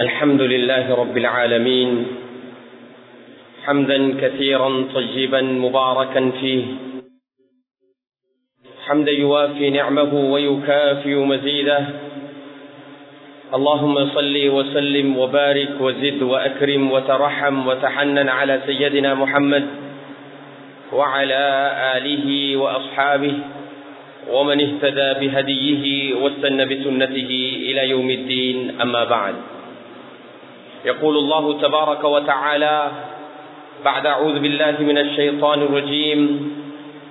الحمد لله رب العالمين حمدا كثيرا طيبا مباركا فيه. حمدا يوافي نعمه ويكافئ مزيده. اللهم صل وسلم وبارك وزد وأكرم وترحم وتحنن على سيدنا محمد وعلى آله وأصحابه ومن اهتدى بهديه واستنى بسنته إلى يوم الدين. أما بعد يقول الله تبارك وتعالى بعد أعوذ بالله من الشيطان الرجيم.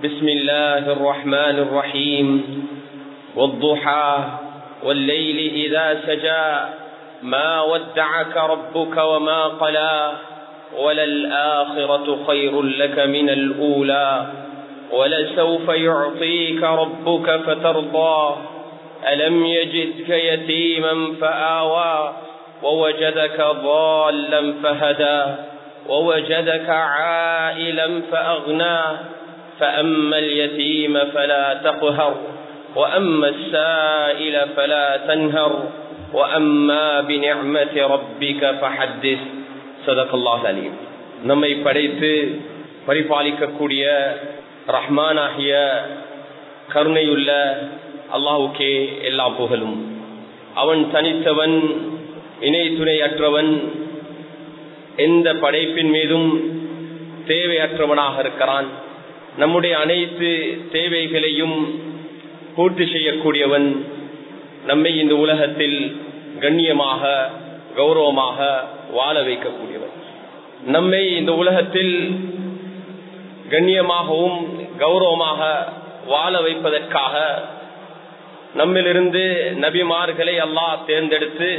بسم الله الرحمن الرحيم. والضحى والليل إذا سجى ما ودعك ربك وما قلى وللآخرة خير لك من الأولى ولسوف يعطيك ربك فترضى ألم يجدك يتيما فآوى ووجدك ضالا فهدى ووجدك عائلا فأغنى فأما اليتيم فلا تقهر وأما السائل فلا تنهر وأما بنعمة ربك فحدث صدق الله العليم நம்மை படைத்து பரிபாலிக்கக்கூடிய ரஹ்மானாகிய கருணையுள்ள அல்லாஹுக்கே எல்லா புகழும் அவன் தனித்தவன் இணை துணையற்றவன் எந்த படைப்பின் மீதும் தேவையற்றவனாக இருக்கிறான். நம்முடைய அனைத்து தேவைகளையும் பூர்த்தி செய்யக்கூடியவன் நம்மை இந்த உலகத்தில் கண்ணியமாக கௌரவமாக வாழ வைக்கக்கூடியவன். நம்மை இந்த உலகத்தில் கண்ணியமாகவும் கௌரவமாக வாழ வைப்பதற்காக நம்மிலிருந்து நபிமார்களை அல்லாஹ் தேர்ந்தெடுத்து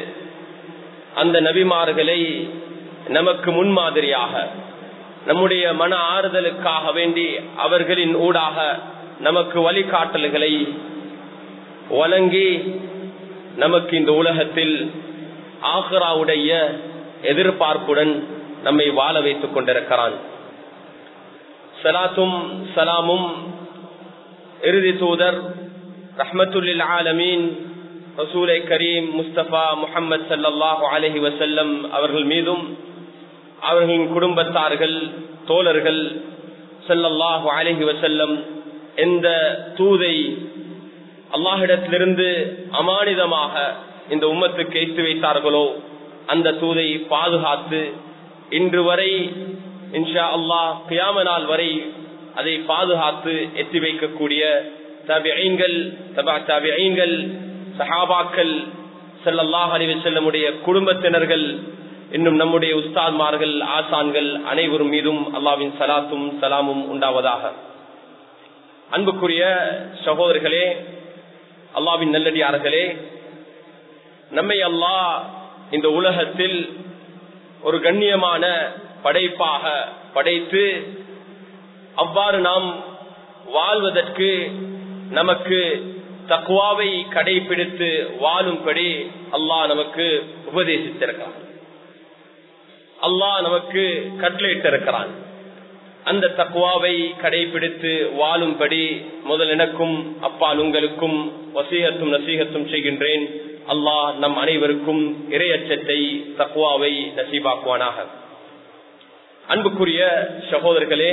அந்த நபிமார்களை நமக்கு முன்மாதிரியாக நம்முடைய மன ஆறுதலுக்காக வேண்டி அவர்களின் ஊடாக நமக்கு வழிகாட்டல்களை வழங்கி நமக்கு இந்த உலகத்தில் ஆஹ்ராவுடைய எதிர்பார்ப்புடன் நம்மை வாழ வைத்துக் கொண்டிருக்கிறான். சலாத்தும் சலாமும் இறுதி தூதர் ரஹமத்துல்லில் ஆலமீன் ரசூலை கரீம் முஸ்தபா முகமது சல்லாஹு அலஹி வசல்லம் அவர்கள் மீதும் அவர்களின் குடும்பத்தார்கள் தோழர்கள் சல்லல்லாஹு அலஹி வசல்லம் எந்த தூதை அல்லாஹிடத்திலிருந்து அமானிதமாக இந்த உம்மத்துக்கு எய்த்து வைத்தார்களோ அந்த தூதை பாதுகாத்து இன்று வரை இன்ஷா அல்லாஹ் கியாம நாள் வரை அதை பாதுகாத்து எத்தி வைக்கக்கூடிய தபிஐங்கள் தபா தபிஐங்கள் சஹாபாக்கள் செல்லல்லாஹ் அறிவு செல்லமுடைய குடும்பத்தினர்கள் இன்னும் நம்முடைய உஸ்தான்மார்கள் ஆசான்கள் அனைவரும் மீதும் அல்லாவின் சலாத்தும் சலாமும் உண்டாவதாக. அன்புக்குரிய சகோதரர்களே அல்லாவின் நல்லடியார்களே நம்மை அல்லாஹ் இந்த உலகத்தில் ஒரு கண்ணியமான படைப்பாக படைத்து அவ்வாறு நாம் வாழ்வதற்கு நமக்கு தக்குவாவை கடைபிடித்து வாழும்படி அல்லாஹ் நமக்கு உபதேசித்திருக்கிறான். அல்லாஹ் நமக்கு கட்டளையிட்டிருக்கிறான். அந்த தக்குவாவை கடைபிடித்து வாழும்படி முதல் எனக்கும் அப்பால் உங்களுக்கும் வசீகத்தும் நசீகத்தும் செய்கின்றேன். அல்லாஹ் நம் அனைவருக்கும் இரையச்சத்தை தக்குவாவை நசீபாக்குவானாக. அன்புக்குரிய சகோதரர்களே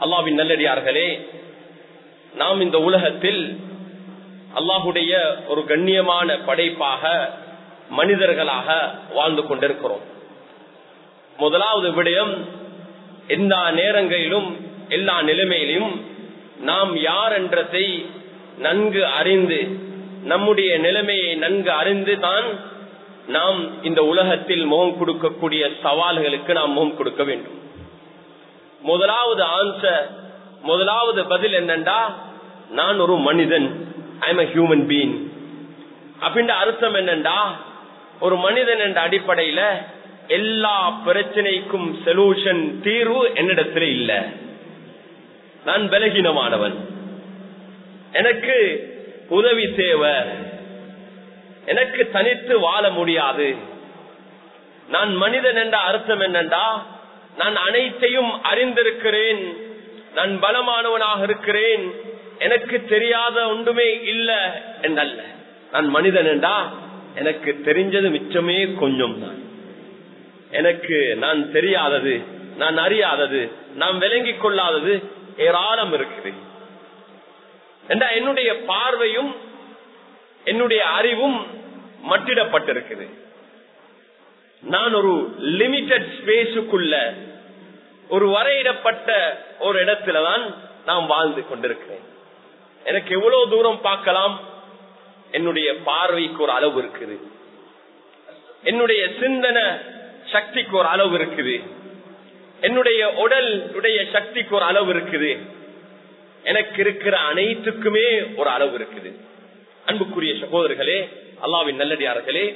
அல்லாவின் நல்லடியார்களே நாம் இந்த உலகத்தில் அல்லாஹுடைய ஒரு கண்ணியமான படைப்பாக மனிதர்களாக வாழ்ந்து கொண்டிருக்கிறோம். முதலாவது விடயம் எல்லா நேரங்களிலும் எல்லா நிலைமையிலும் நாம் யார் என்றதை நன்கு அறிந்து நம்முடைய நிலைமையை நன்கு அறிந்து தான் நாம் இந்த உலகத்தில் முகம் கொடுக்கக்கூடிய சவால்களுக்கு நாம் முகம் கொடுக்க வேண்டும். முதலாவது ஆன்சர் முதலாவது பதில் என்னண்டா நான் ஒரு மனிதன். ஐ எம் ஹியூமன் பீங் அப்படின்ற அர்த்தம் என்னண்டா? ஒரு மனிதன் என்ற அடிப்படையில எல்லா பிரச்சனைக்கும் சொல்யூஷன் தீர்வு என்னிடத்துல இல்ல. நான் பலகீனமானவன். எனக்கு உதவி தேவை. எனக்கு தனித்து வாழ முடியாது. நான் மனிதன் என்ற அர்த்தம் என்னண்டா? நான் அனைத்தையும் அறிந்திருக்கிறேன். நான் பலமானவனாக இருக்கிறேன். எனக்கு தெரியாத ஒன்றுமே இல்ல என்றல்ல. நான் மனிதன் என்றா எனக்கு தெரிஞ்சது மிச்சமே கொஞ்சம் தான். எனக்கு நான் தெரியாதது நான் அறியாதது நான் விளங்கி கொள்ளாதது ஏராளம் இருக்குது. என்றா என்னுடைய பார்வையும் என்னுடைய அறிவும் மட்டிடப்பட்டிருக்குது. நான் ஒரு லிமிட்டட் ஸ்பேஸுக்குள்ள ஒரு வரையிடப்பட்ட ஒரு இடத்துலதான் நான் வாழ்ந்து கொண்டிருக்கிறேன். எனக்கு எவ்வளவு தூரம் பார்க்கலாம்? என்னுடைய பார்வைக்கு ஒரு அளவு இருக்குது. என்னுடைய சிந்தன சக்திக்கு ஒரு அளவு இருக்குது. என்னுடைய உடல் உடைய சக்திக்கு ஒரு அளவு இருக்குது. எனக்கு இருக்கிற அனைத்துக்குமே ஒரு அளவு இருக்குது. அன்புக்குரிய சகோதரர்களே அல்லாவின் நல்லடியார்களே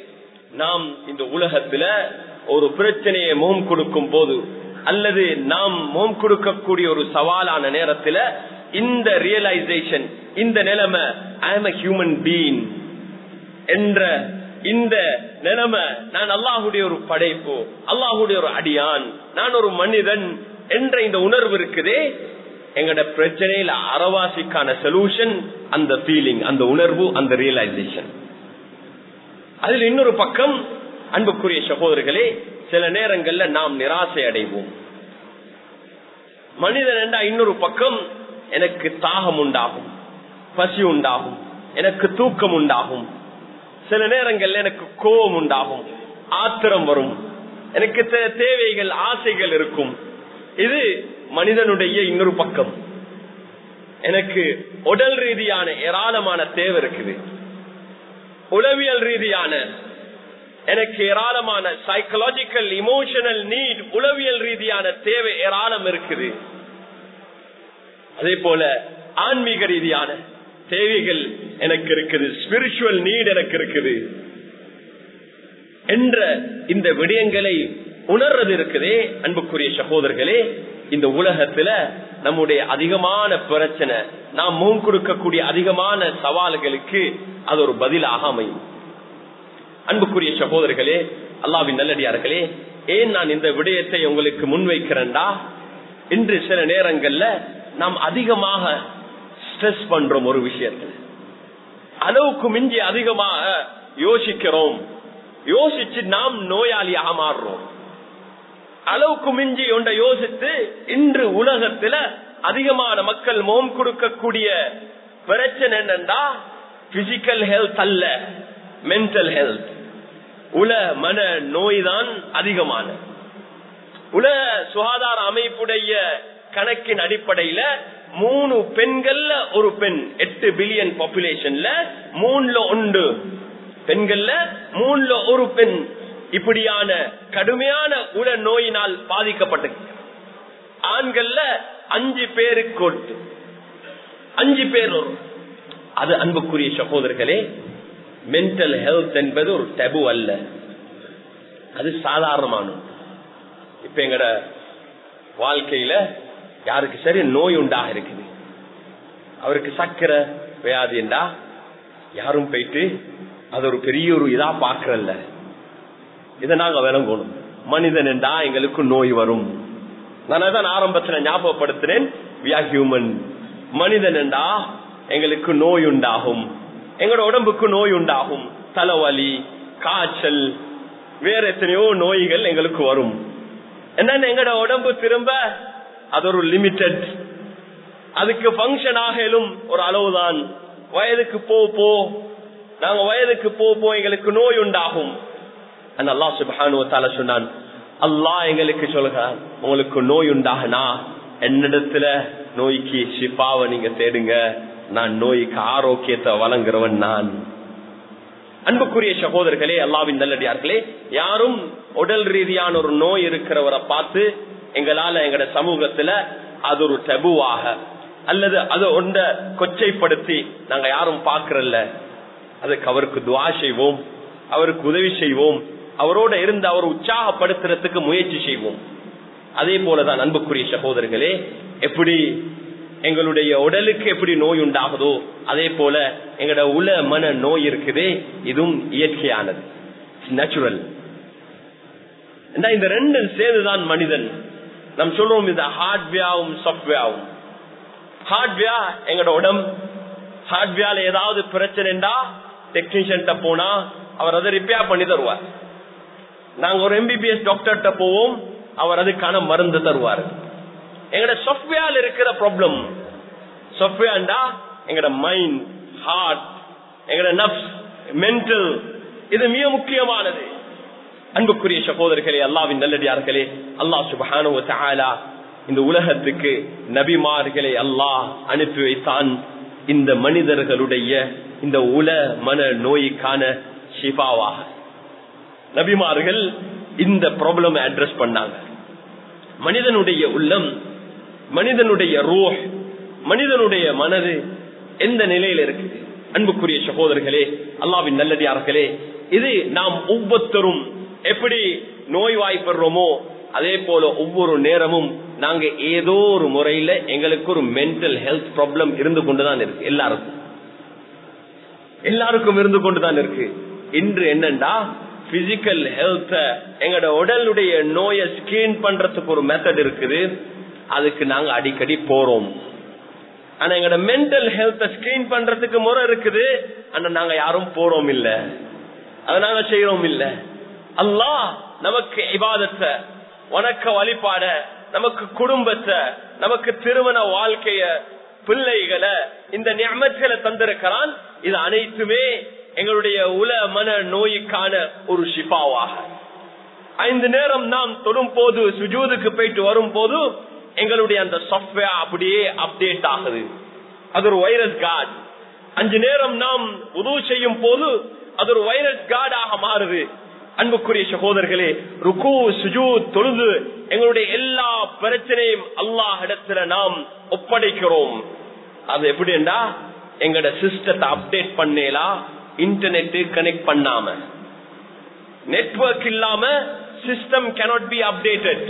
நாம் இந்த உலகத்துல ஒரு பிரச்சனையை முகம் கொடுக்கும் போது அல்லது நாம் முகம் கொடுக்கக்கூடிய ஒரு சவாலான நேரத்துல இந்த ரியலைசேஷன் இந்த நிலைமை ஐ எம் ஹியூமன் பீங் என்ற இந்த நிலைமை நான் அல்லாஹுடைய ஒரு படைப்பு அல்லாஹுடைய ஒரு அடியான் நான் ஒரு மனிதன் என்ற இந்த உணர்வு இருக்குதே. எங்கட பிரச்சனையில அறவாசிக்கான சொல்யூஷன் அந்த ஃபீலிங் அந்த உணர்வு அந்த ரியலைசேஷன் அதில் இன்னொரு பக்கம் அன்புக்குரிய சகோதரர்களே சில நேரங்கள்ல நாம் நிராசை அடைவோம். மனிதன் என்றா இன்னொரு பக்கம் எனக்கு தாகம் உண்டாகும் பசி உண்டாகும் எனக்கு தூக்கம் உண்டாகும். சில நேரங்கள்ல எனக்கு கோபம் உண்டாகும் ஆத்திரம் வரும். எனக்கு தேவைகள் ஆசைகள் இருக்கும். இது மனிதனுடைய இன்னொரு பக்கம். எனக்கு உடல் ரீதியான ஏராளமான தேவை இருக்குது. உளவியல் ரீதியான எனக்கு ஏராளமான சைக்கலாஜிக்கல் இமோஷனல் நீட் உளவியல் ரீதியான தேவை ஏராளம் இருக்குது. அதே போல ஆன்மீக ரீதியான தேவைகள் எனக்கு இருக்குது. ஸ்பிரிச்சுவல் நீட் எனக்கு இருக்குது. என்ற இந்த விடயங்களை உணர்றது இருக்குதே அன்புக்குரிய சகோதரர்களே. இந்த உலகத்துல நம்முடைய அதிகமான பிரச்சனை நாம் முன் கொடுக்கக்கூடிய அதிகமான சவால்களுக்கு அது ஒரு பதிலாக அமையும். அன்புக்குரிய சகோதரர்களே அல்லாவின் நல்லடியார்களே ஏன் நான் இந்த விடயத்தை உங்களுக்கு முன்வைக்கிறேன்டா? இன்று சில நேரங்கள்ல நாம் அதிகமாக ஸ்ட்ரெஸ் பண்றோம் ஒரு விஷயத்துல. அளவுக்கு மிஞ்சி அதிகமாக யோசிக்கிறோம். யோசிச்சு நாம் நோயாளியாக மாறுறோம். அளவுக்கு மிஞ்சி ஒன்றை யோசித்து இன்று உலகத்துல அதிகமான மக்கள் மோம் கொடுக்கக்கூடிய பிரச்சனை என்னண்டா பிசிக்கல் ஹெல்த் அல்ல மென்டல் ஹெல்த் உல மன நோய் தான் அதிகமான உல சுகாதார அமைப்புடைய கணக்கின் அடிப்படையில மூணு பெண்கள்ல ஒரு பெண். எட்டு பில்லியன் பாப்புலேஷன்ல மூணுல ஒன்று. பெண்கள்ல மூணுல ஒரு பெண். இப்படியான கடுமையான உட நோயினால் பாதிக்கப்பட்டு ஆண்கள்ல அஞ்சு பேருக்கு ஒட்டு அஞ்சு பேர் வரும். அது அன்புக்குரிய சகோதரர்களே மென்டல் ஹெல்த் என்பது ஒரு டெபு அல்ல. அது சாதாரணமான இப்ப எங்கட வாழ்க்கையில யாருக்கு சரி நோய் உண்டாக இருக்குது அவருக்கு சக்கரை வியாதிண்டா யாரும் போயிட்டு அது ஒரு பெரிய ஒரு இதா பாக்குறல்ல இதை நாங்க விளங்கணும் மனிதன் என்றா எங்களுக்கு நோய் வரும். நான் தான் ஆரம்பத்துல ஞாபகப்படுத்துறேன் வி ஆர் ஹியூமன் மனிதன் என்றா எங்களுக்கு நோய் உண்டாகும். எங்களோட உடம்புக்கு நோய் உண்டாகும். தலைவலி காய்ச்சல் வேற எத்தனையோ நோய்கள் எங்களுக்கு வரும். என்னன்னு எங்களோட உடம்பு திரும்ப அது ஒரு லிமிட்டட் அதுக்கு பங்கன் ஆகலும் ஒரு அளவுதான். வயதுக்கு போ போ. நாங்க வயதுக்கு போ போ எங்களுக்கு நோய் உண்டாகும். அல்லா சுபானுவத்தால சொன்னான் அல்லாஹ் எங்களுக்கு சொல்கிறான் உங்களுக்கு நோய் உண்டாகனா என்னிடத்துல நோய்க்கு சிப்பாவை நீங்க தேடுங்க. நான் நோய்க்கு ஆரோக்கியத்தை வழங்குறவன் நான். அன்புக்குரிய சகோதரர்களே அல்லாவின் நல்லடியார்களே யாரும் உடல் ரீதியான ஒரு நோய் இருக்கிறவரை பார்த்து எங்களால எங்கட சமூகத்துல அது ஒரு டபுவாக. அல்லது அது ஒன்ற கொச்சைப்படுத்தி நாங்க யாரும் பாக்குறல்ல அதுக்கு அவருக்கு துவா செய்வோம். அவருக்கு உதவி செய்வோம். அவரோட இருந்து அவர் உற்சாகப்படுத்துறதுக்கு முயற்சி செய்வோம். அதே போலதான் அன்புக்குரிய சகோதரர்களே எப்படி எங்களுடைய உடலுக்கு எப்படி நோய் உண்டாகுதோ அதே போல எங்களோட உல மன நோய் இருக்குதே இதுவும் இயற்கையானது. நேச்சுரல் இந்த ரெண்டும் சேர்ந்துதான் மனிதன் நம் சொல்றோம் இந்த ஹார்ட்வேரும் சாஃப்ட்வேரும் ஹார்ட்வேர் எங்களோட உடம்பு. ஹார்ட்வேர்ல ஏதாவது பிரச்சனைண்டா டெக்னீஷியன் போனா அவர் அதை ரிப்பேர் பண்ணி தருவார். நாங்க ஒரு எம்பிபிஎஸ் டாக்டர்கிட்ட போவோம் அவர் அதுக்கான மருந்து தருவார். எங்கட சாஃப்ட்வேர்ல இருக்கிற ப்ராப்ளம் சாஃப்ட்வேர்டா எங்கட மைண்ட் ஹார்ட் எங்கட நப்ஸ் மென்டல் இது மிக முக்கியமானது. அன்புக்குரிய சகோதரர்களே அல்லாவின் நல்லடியார்களே அல்லாஹ் சுபஹானு தஆலா இந்த உலகத்துக்கு நபிமார்களை அல்லாஹ் அனுப்பி வைத்தான். இந்த மனிதர்களுடைய இந்த உல மன நோய்க்கான ஷிபாவாக நபிமார்கள் இந்த ப்ராப்ளம் அட்ரஸ் பண்ணாங்க. மனிதனுடைய உள்ளம் மனிதனுடைய ரோஹ் மனிதனுடைய மனது எந்த நிலையில இருக்குது? அன்புக்குரிய சகோதரர்களே அல்லாவின் நல்லடியார்களே இது நாம் ஒவ்வொருத்தரும் எப்படி நோய்வாய்ப்படுறோமோ அதே போல ஒவ்வொரு நேரமும் நாங்க ஏதோ ஒரு முறையில எங்களுக்கு ஒரு மென்டல் ஹெல்த் ப்ராப்ளம் இருந்து கொண்டுதான் இருக்கு எல்லாருக்கும். எல்லாருக்கும் இருந்து கொண்டுதான் இருக்கு. இன்று என்னண்டா? பிசிக்கல் ஹெல்த்த எங்களோட உடலுடைய நோயை ஸ்கீன் பண்றதுக்கு ஒரு மெத்தட் இருக்குது. அதுக்கு நாங்க அடிக்கடி போறோம். ஆனா எங்களோட மென்டல் ஹெல்த்த ஸ்கிரீன் பண்றதுக்கு முறை இருக்குது. ஆனா நாங்க யாரும் போறோம் இல்ல. அதை நாங்க செய்யறோம் இல்லை. அல்லாஹ் நமக்கு இபாதத்தை வணக்க வழிபாட நமக்கு குடும்பத்தை நமக்கு திருமண வாழ்க்கைய பிள்ளைகளை இந்த நியமத்துல தந்திருக்கிறான். இது அனைத்துமே எங்களுடைய உல மன நோய்க்கான ஒரு ஷிபாவாக ஐந்து நேரம் நாம் தொடும் போது சுஜூதுக்கு போயிட்டு வரும் போது எங்களுடைய அந்த சாப்ட்வேர் அப்படியே அப்டேட் ஆகுது. அது ஒரு வைரஸ் கார்டு அஞ்சு நேரம் நாம் உதவு செய்யும் போது அது ஒரு வைரஸ் கார்டாக மாறுது. அன்புக்குரிய சகோதரர்களே ருக்கு சுஜூ தொழுது எங்களுடைய எல்லா பிரச்சனையும் அல்லாஹ் இடத்துல நாம் ஒப்படைக்கிறோம். அது எப்படிண்டா எங்கட சிஸ்டத்தை அப்டேட் பண்ணலாம் இன்டர்நெட் கனெக்ட் பண்ணாம. நெட்வொர்க் இல்லாம சிஸ்டம் கேனாட் பி அப்டேட்டட்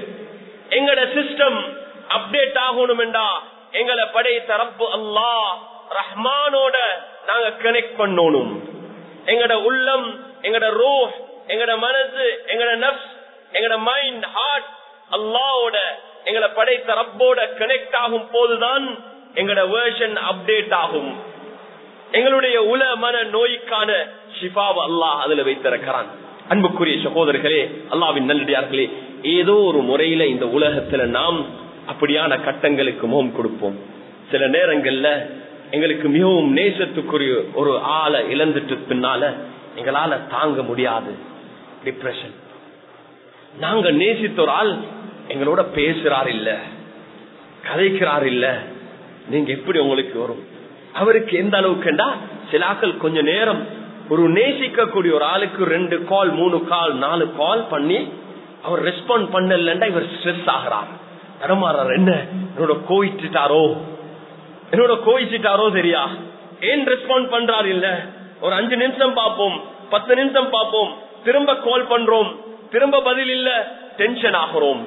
எங்கட சிஸ்டம் அப்டேட் ஆகணும்டா எங்களை படை தரப்பு அல்லாஹ் ரஹ்மானோட நாங்க கனெக்ட் பண்ணணும். எங்கட உள்ளம் எங்கட ரோஸ் எங்கட மனசு எங்கட நப்ஸ் எங்கட மைண்ட் ஹார்ட் அல்லாவோட எங்களை படைத்த ரப்போட கனெக்ட் ஆகும் போதுதான் எங்கட வேர்ஷன் அப்டேட் ஆகும். எங்களுடைய உல மன நோய்க்கான ஷிஃபாவை அல்லாஹ் அதுல வைத்திருக்கிறான். அன்புக்குரிய சகோதரர்களே அல்லாவின் நல்லடியார்களே ஏதோ ஒரு முறையில இந்த உலகத்துல நாம் அப்படியான கட்டங்களுக்கு முகம் கொடுப்போம். சில நேரங்கள்ல எங்களுக்கு மிகவும் நேசத்துக்குரிய ஒரு ஆளை இழந்துட்டு பின்னால எங்களால தாங்க முடியாது. டிப்ரெஷன் நாங்க நேசித்த ஒரு ஆள் எங்களோட பேசுறார் இல்ல கதைக்கிறார் இல்ல நீங்க எப்படி உங்களுக்கு வரும். அவருக்கு எந்த அளவுக்குண்டா சிலாக்கள் கொஞ்ச நேரம் ஒரு நேசிக்கக்கூடிய ஒரு ஆளுக்கு ரெண்டு கால் மூணு கால் நாலு கால் பண்ணி அவர் ரெஸ்பாண்ட் பண்ணலண்டா இவர் ஸ்ட்ரெஸ் ஆகிறார். தடமாறார் என்ன? என்னோட கோயிச்சுட்டாரோ என்னோட கோயிச்சுட்டாரோ சரியா ஏன் ரெஸ்பாண்ட் பண்றாரு இல்ல? ஒரு அஞ்சு நிமிஷம் பார்ப்போம் பத்து நிமிஷம் பார்ப்போம். திரும்ப கால் பண்றோம். திரும்ப பதில் இல்ல டென்ஷன் ஆகிறோம்.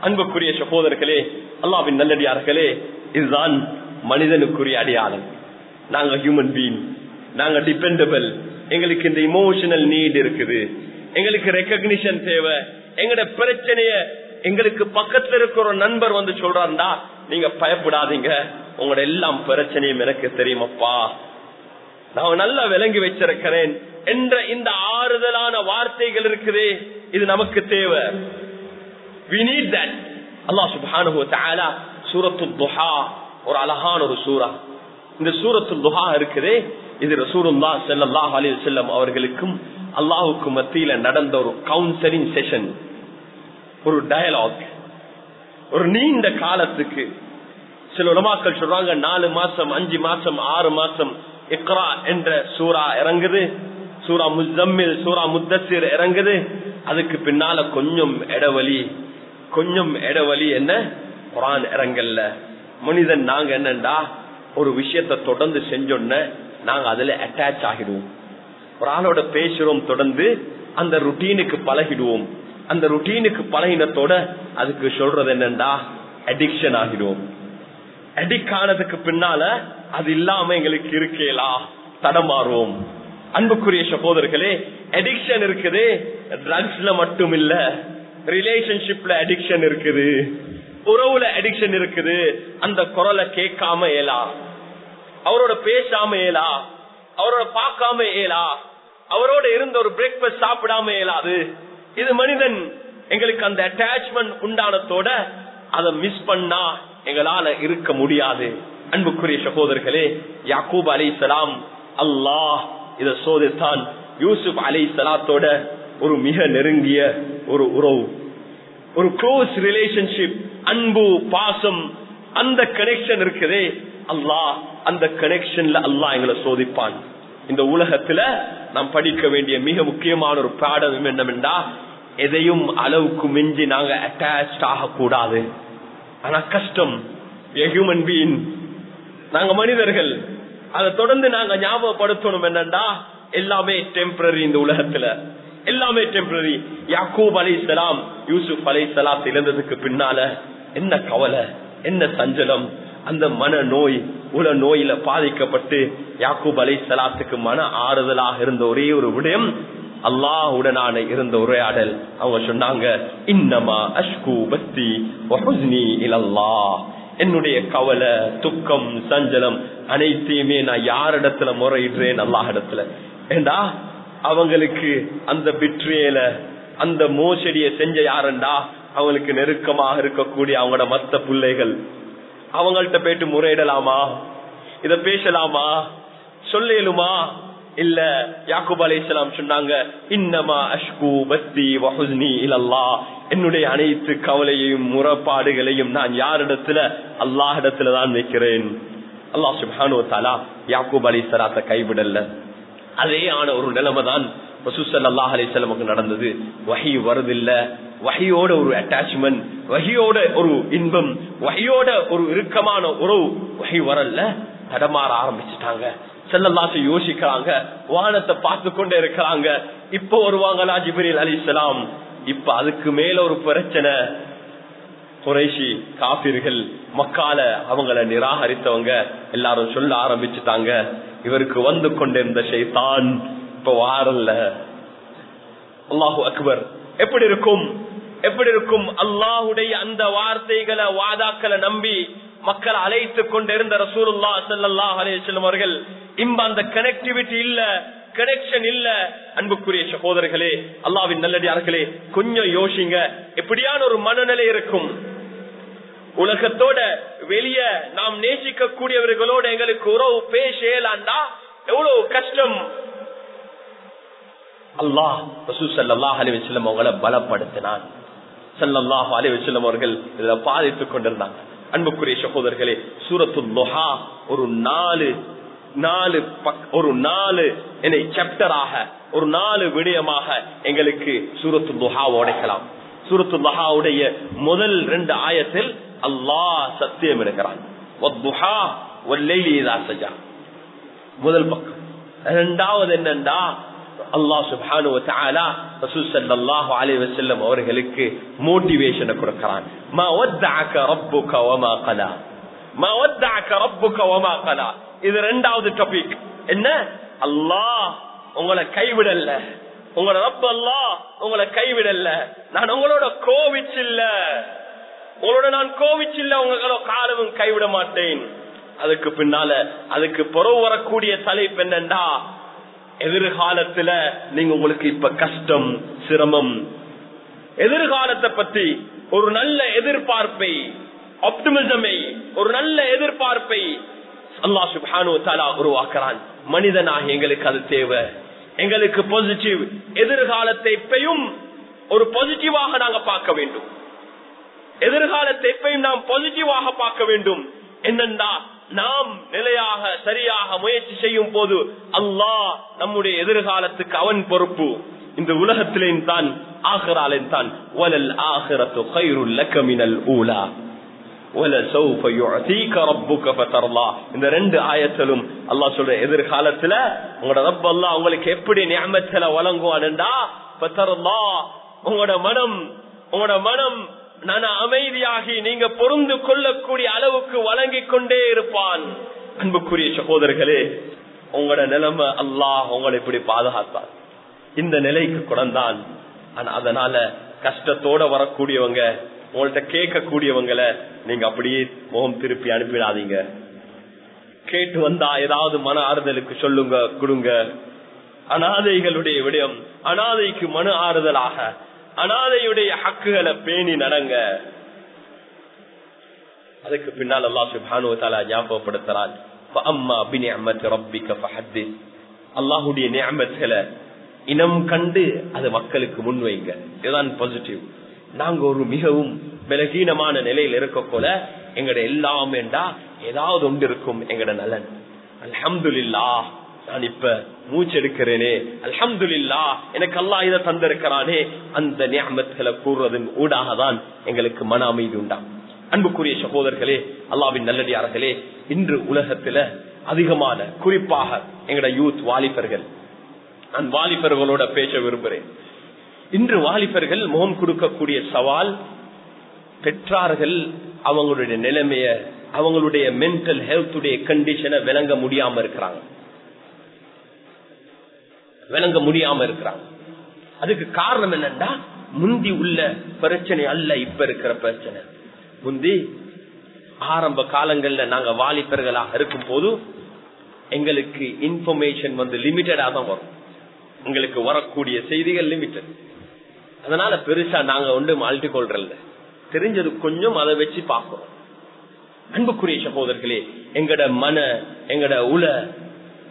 அன்புக்குரிய சகோதரர்களே அல்லாவின் நல்லடியார்களே இதுதான் மனிதனுக்குரிய அடையாளம். நாங்க ஹியூமன் பீங் நாங்க டிபெண்டபிள் எங்களுக்கு இந்த இமோஷனல் நீட் இருக்குது. எங்களுக்கு ரெக்கக்னிஷன் தேவை. எங்கட பிரச்சனைய எங்களுக்கு பக்கத்துல இருக்கிற நண்பர் வந்து சொல்றாருடா நீங்க பயப்படாதீங்க. உங்களோட எல்லாம் பிரச்சனையும் எனக்கு தெரியுமப்பா. நான் நல்லா விளங்கி வச்சிருக்கிறேன். என்ற இந்த ஆறுதலான வார்த்தைகள் இருக்குது. இது நமக்கு தேவை. We need that. Allah subhanahu wa சூரத்து துஹா ஒரு அழகான ஒரு சூரா. இந்த சூரத்து துஹா இருக்குதே. இது ரசூலுல்லா ஸல்லல்லாஹு அலைஹி வஸல்லம் அவர்களுக்கும் அல்லாஹ்வுக்கும் மத்தியில நடந்த ஒரு கவுன்சிலிங் செஷன் ஒரு டயலாக் ஒரு நீண்ட காலத்துக்கு. சில உலமாக்கள் சொல்றாங்க நாலு மாசம் அஞ்சு மாசம் ஆறு மாசம் இக்ரா என்ற சூரா இறங்குது. சூரா முத்தம்மில் சூரா முத்தசிர் இறங்குது. அதுக்கு பின்னால கொஞ்சம் இடவழி கொஞ்சம் இடவழி என்ன? குரான் இறங்கல்ல. மனிதன் நாங்க என்னண்டா? ஒரு விஷயத்த தொடர்ந்து செஞ்சோன்ன நாங்க அதுல அட்டாச் ஆகிடுவோம். ஒரு ஆளோட பேசுறோம் தொடர்ந்து அந்த ருட்டீனுக்கு பழகிடுவோம். அந்த ருட்டீனுக்கு பழகினத்தோட அதுக்கு சொல்றது என்னண்டா? அடிக்ஷன் ஆகிடுவோம். அடிக்ட் ஆனதுக்கு பின்னால அது இல்லாம எங்களுக்கு இருக்கேலா? தடமாறுவோம். அன்புக்குரிய சகோதரர்களே அடிக்ஷன் இருக்குது. ட்ரக்ஸ்ல மட்டும் இல்ல ரிலேஷன்ஷிப்ல அடிக்ஷன் இருக்குது. உறவுல அடிக்ஷன் இருக்குது. அந்த குரலை கேட்காம ஏலா. அவரோட பேசாம ஏலா. அவரோட பார்க்காம ஏலா. அவரோட இருந்த ஒரு பிரேக்பாஸ்ட் சாப்பிடாம இயலாது இது மனிதன் எங்களுக்கு அந்த அட்டாச்மெண்ட் உண்டானத்தோட அதை மிஸ் பண்ணா எங்களால இருக்க முடியாது. அன்புக்குரிய சகோதரர்களே யாக்கூப் அலி சலாம் அல்லாஹ் இத சோதித்தான் யூசுப் அலி சலாத்தோட ஒரு மிக நெருங்கிய ஒரு உறவு. ஒரு க்ளோஸ் ரிலேஷன்ஷிப் அன்பு பாசம் அந்த கனெக்ஷன் இருக்குதே அல்லாஹ் அந்த கனெக்ஷன்ல அல்லாஹ் எங்களை சோதிப்பான். இந்த உலகத்துல நாம் படிக்க வேண்டிய மிக முக்கியமான ஒரு பாடம் என்னவென்றா எதையும் அளவுக்கு மிஞ்சி நாங்க அட்டாச் ஆகக்கூடாது. ஆனா கஷ்டம் ஹியூமன் பீயிங் நாங்க மனிதர்கள் அதை தொடர்ந்து நாங்க ஞாபகப்படுத்தணும் என்னண்டா? எல்லாமே டெம்பரரி இந்த உலகத்துல. எல்லாமே டெம்பரரி யாக்கூப் அலி இஸ்லாம் யூசுப் அலி இஸ்லாம் இழந்ததுக்கு பின்னால என்ன கவலை என்ன சஞ்சலம்? அந்த மன நோய் உல நோயில பாதிக்கப்பட்டு யாக்கூப் அலி சலாத்துக்கு மன ஆறுதலாக இருந்த ஒரே ஒரு விடயம் அல்லாஹுடனான இருந்த உரையாடல். அவங்க சொன்னாங்க இன்னமா அஷ்கு பஸ்தி இலல்லா என்னுடைய கவலை துக்கம் சஞ்சலம் அனைத்தையுமே நான் யாரிடத்துல முறையிடுறேன்? அல்லாஹிடத்துல ஏண்டா? அவங்களுக்கு அந்த பிட்ரியல அந்த மோசடிய செஞ்ச யாருண்டா? அவங்களுக்கு நெருக்கமாக இருக்கக்கூடிய அவங்களோட மத்த பிள்ளைகள். அவங்கள்ட்ட போயிட்டு முறையிடலாமா? இத பேசலாமா? சொல்லேலுமா? இல்ல யாக்குப் அலைசலாம் சொன்னாங்க இன்னமா அஷ்கு பஸ்தி வஹுஸ்னி இல்லல்லா என்னுடைய அனைத்து கவலையையும் முறப்பாடுகளையும் நான் யாரிடத்துல அல்லாஹிடத்துல தான் வைக்கிறேன். அல்லாஹ் சுபானோ தாலா யாக்கூப் அலி சலாத்த கைவிடல. அதே ஆன ஒரு நிலைமை தான் அல்லாஹ் அலிசல்லமுக்கு நடந்தது. வகி வருதில்ல. வகையோட ஒரு அட்டாச்மெண்ட் வகையோட ஒரு இன்பம் வகையோட ஒரு இறுக்கமான உறவு வகை வரல. தடமாற ஆரம்பிச்சுட்டாங்க. செல்லல்லாசு யோசிக்கிறாங்க. வானத்தை பார்த்து கொண்டே இருக்கிறாங்க. இப்ப வருவாங்களா ஜிபிரில் அலிசலாம் இப்ப அதுக்கு மேல ஒரு பிரச்சனை. குறைஷி காபிர்கள் மக்கால அவங்கள நிராகரித்தவங்க எல்லாரும் சொல்ல ஆரம்பிச்சுட்டாங்க. இவருக்கு வந்து கொண்டிருந்த ஷைத்தான் இப்ப வாரல்ல. அல்லாஹு அக்பர் எப்படி இருக்கும்? எப்படி இருக்கும்? அல்லாஹுடைய அந்த வார்த்தைகளை வாதாக்களை நம்பி மக்கள் அழைத்து கொண்டிருந்த ரசூலுல்லா சல்லாஹ் அலையம் அவர்கள் இம்ப அந்த கனெக்டிவிட்டி இல்ல. கனெக்ஷன் இல்ல. அன்புக்குரிய சகோதரர்களே அல்லாவின் நல்லடியார்களே கொஞ்சம் யோசிங்க. எப்படியான ஒரு மனநிலை இருக்கும்? உலகத்தோட வெளிய நாம் நேசிக்க கூடியவர்களோட எங்களுக்கு உறவு பேசலாண்டா எவ்வளவு கஷ்டம்? அல்லாஹ் சல்லாஹ் அலி வச்சலம் அவங்களை பலப்படுத்தினான். சல்லாஹ் அலி வச்சலம் அவர்கள் இதுல பாதித்துக் கொண்டிருந்தாங்க. அன்புக்குரிய சகோதரர்களே சூரத்து லொஹா ஒரு நாலு நாலு ஒரு நாலு என்னை சாப்டராக ஒரு நாலு விடயமாக எங்களுக்கு சூரத்து லுஹா உடைக்கலாம் சூரத்து துஹாவுடைய முதல் ரெண்டு ஆயத்தில் அல்லாஹ் சத்தியம் எடுக்கிறான். முதல் பக்கம். இரண்டாவது என்னண்டா அல்லாஹ் சுபானு ரசூசல்லாஹு அலி வசல்லம் அவர்களுக்கு மோட்டிவேஷனை கொடுக்கிறான். மா ஒத்தாக்க ரப்புக கவமா கலா. மா ஒத்தாக்க ரப்புக கவமா கலா. இது ரெண்டாவது டாபிக் என்ன? அல்லாஹ் உங்களை கைவிடல. உங்களோட ரப்ப அல்லாஹ் உங்களை கைவிடல. நான் உங்களோட கோவிச்சில்ல. உங்களோட நான் கோவிச்சில்ல உங்களோட காலமும் கைவிட மாட்டேன். அதுக்கு பின்னால அதுக்கு புறவு வரக்கூடிய தலைப்பு என்னண்டா? எதிர்காலத்துல நீங்க உங்களுக்கு இப்ப கஷ்டம் சிரமம். எதிர்காலத்தை பத்தி ஒரு நல்ல எதிர்பார்ப்பை ஆப்டிமிசமை ஒரு நல்ல எதிர்பார்ப்பை அல்லா சுபானு தாலா உருவாக்குறான். மனிதனாக எங்களுக்கு அது தேவை. எங்களுக்கு பாசிட்டிவ் எதிர்காலத்தை எப்பயும் ஒரு பாசிட்டிவாக நாங்க பார்க்க வேண்டும். எதிர்காலத்தை எப்பயும் நாம் பாசிட்டிவாக பார்க்க வேண்டும். என்னண்டா நாம் நிலையாக சரியாக முயற்சி செய்யும் போது அல்லாஹ் நம்முடைய எதிர்காலத்துக்கு அவன் பொறுப்பு. இந்த உலகத்திலேயும் தான் ஆகிறாலேன் தான். இந்த ரெண்டு ஆயத்திலும் அல்லா சொல்ற எதிர்காலத்துல உங்களோட ரப்ப அல்லா உங்களுக்கு எப்படி ஞாபகத்துல வழங்குவான்டா உங்களோட மனம் உங்களோட மனம் நான் அமைதியாகி நீங்க பொருந்து கொள்ளக்கூடிய அளவுக்கு வழங்கி கொண்டே இருப்பான். அன்புக்குரிய சகோதரர்களே உங்களோட நிலைமை அல்லாஹ் உங்களை இப்படி பாதுகாத்தான் இந்த நிலைக்கு குடந்தான் ஆனா அதனால கஷ்டத்தோட வரக்கூடியவங்க உங்கள்ட்ட கேட்கக்கூடியவங்களை நீங்க அப்படியே முகம் திருப்பி அனுப்பிடாதீங்க. கேட்டு வந்தா ஏதாவது மன ஆறுதலுக்கு சொல்லுங்க கொடுங்க. அனாதைகளுடைய விடயம் அனாதைக்கு மன ஆறுதலாக அனாதையுடைய ஹக்குகளை பேணி நடங்க. அதுக்கு பின்னால் அல்லா சுபானு தாலா ஞாபகப்படுத்துறான் அல்லாஹுடைய நியமத்துல இனம் கண்டு அது மக்களுக்கு முன்வைங்க. இதுதான் பாசிட்டிவ் நாங்க ஒரு மிகவும் பலகீனமான நிலையில் இருக்க போல எங்கட எல்லாம் வேண்டா ஏதாவது ஒன்று இருக்கும் எங்கட நலன். அல்ஹம்துல்லா நான் இப்ப மூச்செடுக்கிறேனே. அல்ஹம்துல்லா எனக்கு அல்லா இதை தந்திருக்கிறானே. அந்த நியமத்துகளை கூறுவதன் ஊடாக தான் எங்களுக்கு மன அமைதி உண்டாம் அன்புக்குரிய சகோதரர்களே அல்லாவின் நல்லடியார்களே இன்று உலகத்துல அதிகமான குறிப்பாக எங்கட யூத் வாலிபர்கள். நான் வாலிபர்களோட பேச விரும்புகிறேன் இன்று வாலிபர்கள் முகம் கொடுக்கக்கூடிய சவால் பெற்றார்கள் அவங்களுடைய நிலைமைய அவங்களுடைய மென்டல் ஹெல்த்துடைய கண்டிஷனை விளங்க முடியாம இருக்கிறாங்க. விளங்க முடியாம இருக்கிறாங்க. அதுக்கு காரணம் என்னன்னா முந்தி உள்ள பிரச்சனை அல்ல இப்ப இருக்கிற பிரச்சனை. முந்தி ஆரம்ப காலங்கள்ல நாங்க வாலிபர்களாக இருக்கும் போது எங்களுக்கு இன்ஃபர்மேஷன் வந்து லிமிட்டடா தான் வரும். எங்களுக்கு வரக்கூடிய செய்திகள் லிமிட்டட் அதனால பெருசா நாங்க ஒன்று மால்ட்டி கொள்றல தெரிஞ்சது கொஞ்சம் அதை வச்சு பார்க்கிறோம். அன்புக்குரிய சகோதரர்களே எங்கட மன எங்கட உல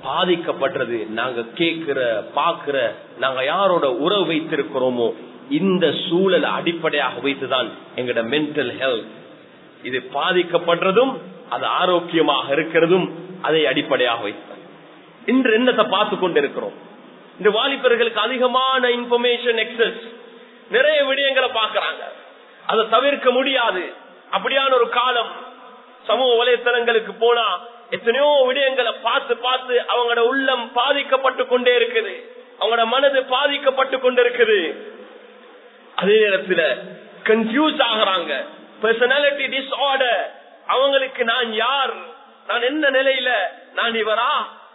பாதிக்கப்படுறது நாங்க கேட்கிற பாக்குற நாங்க யாரோட உறவு வைத்திருக்கிறோமோ இந்த சூழல் அடிப்படையாக வைத்துதான் எங்கட மென்டல் ஹெல்த் இது பாதிக்கப்படுறதும் அது ஆரோக்கியமாக இருக்கிறதும் அதை அடிப்படையாக வைத்தான் இன்று என்னத்தை பார்த்து கொண்டிருக்கிறோம்? இந்த வாலிபர்களுக்கு அதிகமான இன்ஃபர்மேஷன் எக்ஸஸ் நிறைய விடயங்களை பாக்குறாங்க அதை தவிர்க்க முடியாது. அப்படியான ஒரு காலம் சமூக வலைத்தளங்களுக்கு போனா எத்தனையோ விடயங்களை பார்த்து பார்த்து அவங்களோட உள்ளம் பாதிக்கப்பட்டு கொண்டே இருக்குது. அவங்களோட மனது பாதிக்கப்பட்டு கொண்டிருக்குது. அதே நேரத்தில் கன்ஃபியூஸ் ஆகிறாங்க. பர்சனாலிட்டி டிஸ்ஆர்டர் அவங்களுக்கு நான் யார்? நான் என்ன நிலையில? நான் இவரா?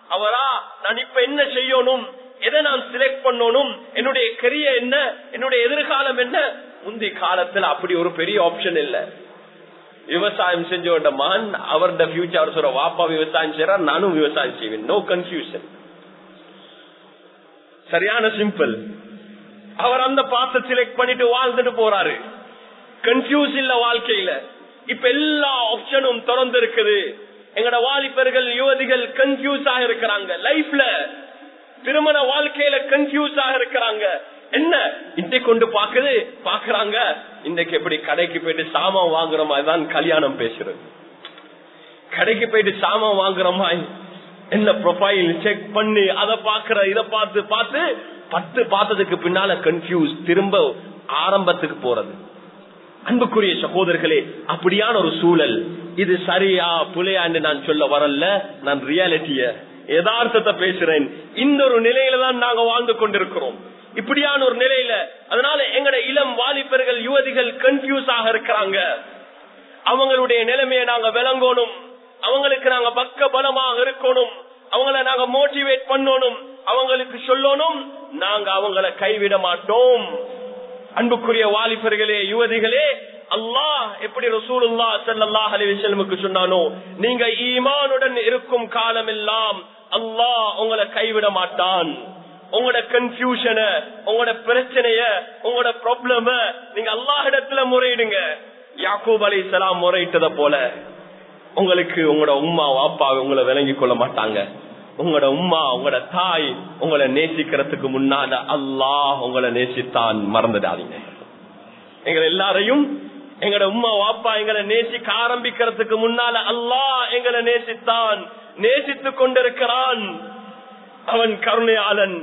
அவரா? நான் இப்ப என்ன செய்யணும்? எதை நான் செலக்ட் பண்ணணும்? என்னுடைய கெரியர் என்ன? என்னுடைய எதிர்காலம் என்ன? முந்தி காலத்துல அப்படி ஒரு பெரிய ஆப்ஷன் இல்ல. விவசாயம் செஞ்சோட மகன் அவரோட பியூச்சர் சொல்ற வாப்பா விவசாயம் செய்யறா நானும் விவசாயம் செய்வேன். நோ கன்ஃபியூஷன் சரியான சிம்பிள் அவர் அந்த பாத்த செலக்ட் பண்ணிட்டு வாழ்ந்துட்டு போறாரு. கன்ஃபியூஸ் இல்ல வாழ்க்கையில. இப்ப எல்லா ஆப்ஷனும் திறந்து இருக்குது எங்கட வாலிபர்கள் யுவதிகள் கன்ஃபியூஸ் ஆக இருக்கிறாங்க லைஃப்ல திருமண வாழ்க்கையில கன்ஃபியூஸ் ஆக இருக்கிறாங்க. என்ன? இதை கொண்டு பாக்குது பாக்குறாங்க இன்றைக்கு எப்படி கடைக்கு போயிட்டு சாமான் வாங்குற மாதிரிதான் கல்யாணம் பேசுறது. கடைக்கு போயிட்டு சாமான் வாங்குற மாதிரி என்ன ப்ரொஃபைல் செக் பண்ணி அதை பாக்குற இதை பார்த்து பார்த்து பத்து பார்த்ததுக்கு பின்னால கன்ஃபியூஸ் திரும்ப ஆரம்பத்துக்கு போறது. அன்புக்குரிய சகோதரர்களே அப்படியான ஒரு சூழல். இது சரியா புலையான்னு நான் சொல்ல வரல. நான் ரியாலிட்டிய யதார்த்தத்தை பேசுறேன். இந்த ஒரு நிலையில தான் நாங்க வாழ்ந்து கொண்டிருக்கிறோம். இப்படியான ஒரு நிலையில அதனால எங்கட இளம் வாலிபர்கள் யுவதிகள் கன்ஃபியூஸ் ஆக இருக்கிறாங்க. அவங்களுடைய நிலைமையை நாங்க விளங்கணும். அவங்களுக்கு நாங்க பக்க பலமாக இருக்கணும். அவங்கள நாங்க மோட்டிவேட் பண்ணணும். அவங்களுக்கு சொல்லணும். நாங்க அவங்கள கைவிட மாட்டோம். அன்புக்குரிய வாலிபர்களே யுவதிகளே அல்லாஹ் எப்படி ரசூலுல்லா ஸல்லல்லாஹு அலைஹி சொன்னானோ நீங்க ஈமானுடன் இருக்கும் காலம் எல்லாம் அல்லாஹ் உங்களை கைவிட மாட்டான். உங்களோட கன்ஃபியூஷன உங்களோட பிரச்சனைய உங்களோட ப்ராப்ளம நீங்க அல்லாஹிடத்துல முறையிடுங்க. யாக்கூப் அலைஹிஸ்ஸலாம் முறையிட்டத போல உங்களுக்கு உங்களோட உம்மா வாப்பா உங்களை விளங்கி கொள்ள மாட்டாங்க. உங்களோட உம்மா உங்களோட தாய் உங்களை நேசிக்கிறதுக்கு முன்னால அல்லாஹ் உங்களை நேசித்தான் மறந்துடாதீங்க. எங்களை எல்லாரையும் எங்கட உம்மா வாப்பா எங்களை நேசிக்க ஆரம்பிக்கிறதுக்கு முன்னால அல்லாஹ் எங்களை நேசித்தான் நேசித்து கொண்டிருக்கிறான். அவன் கருணையாளன்.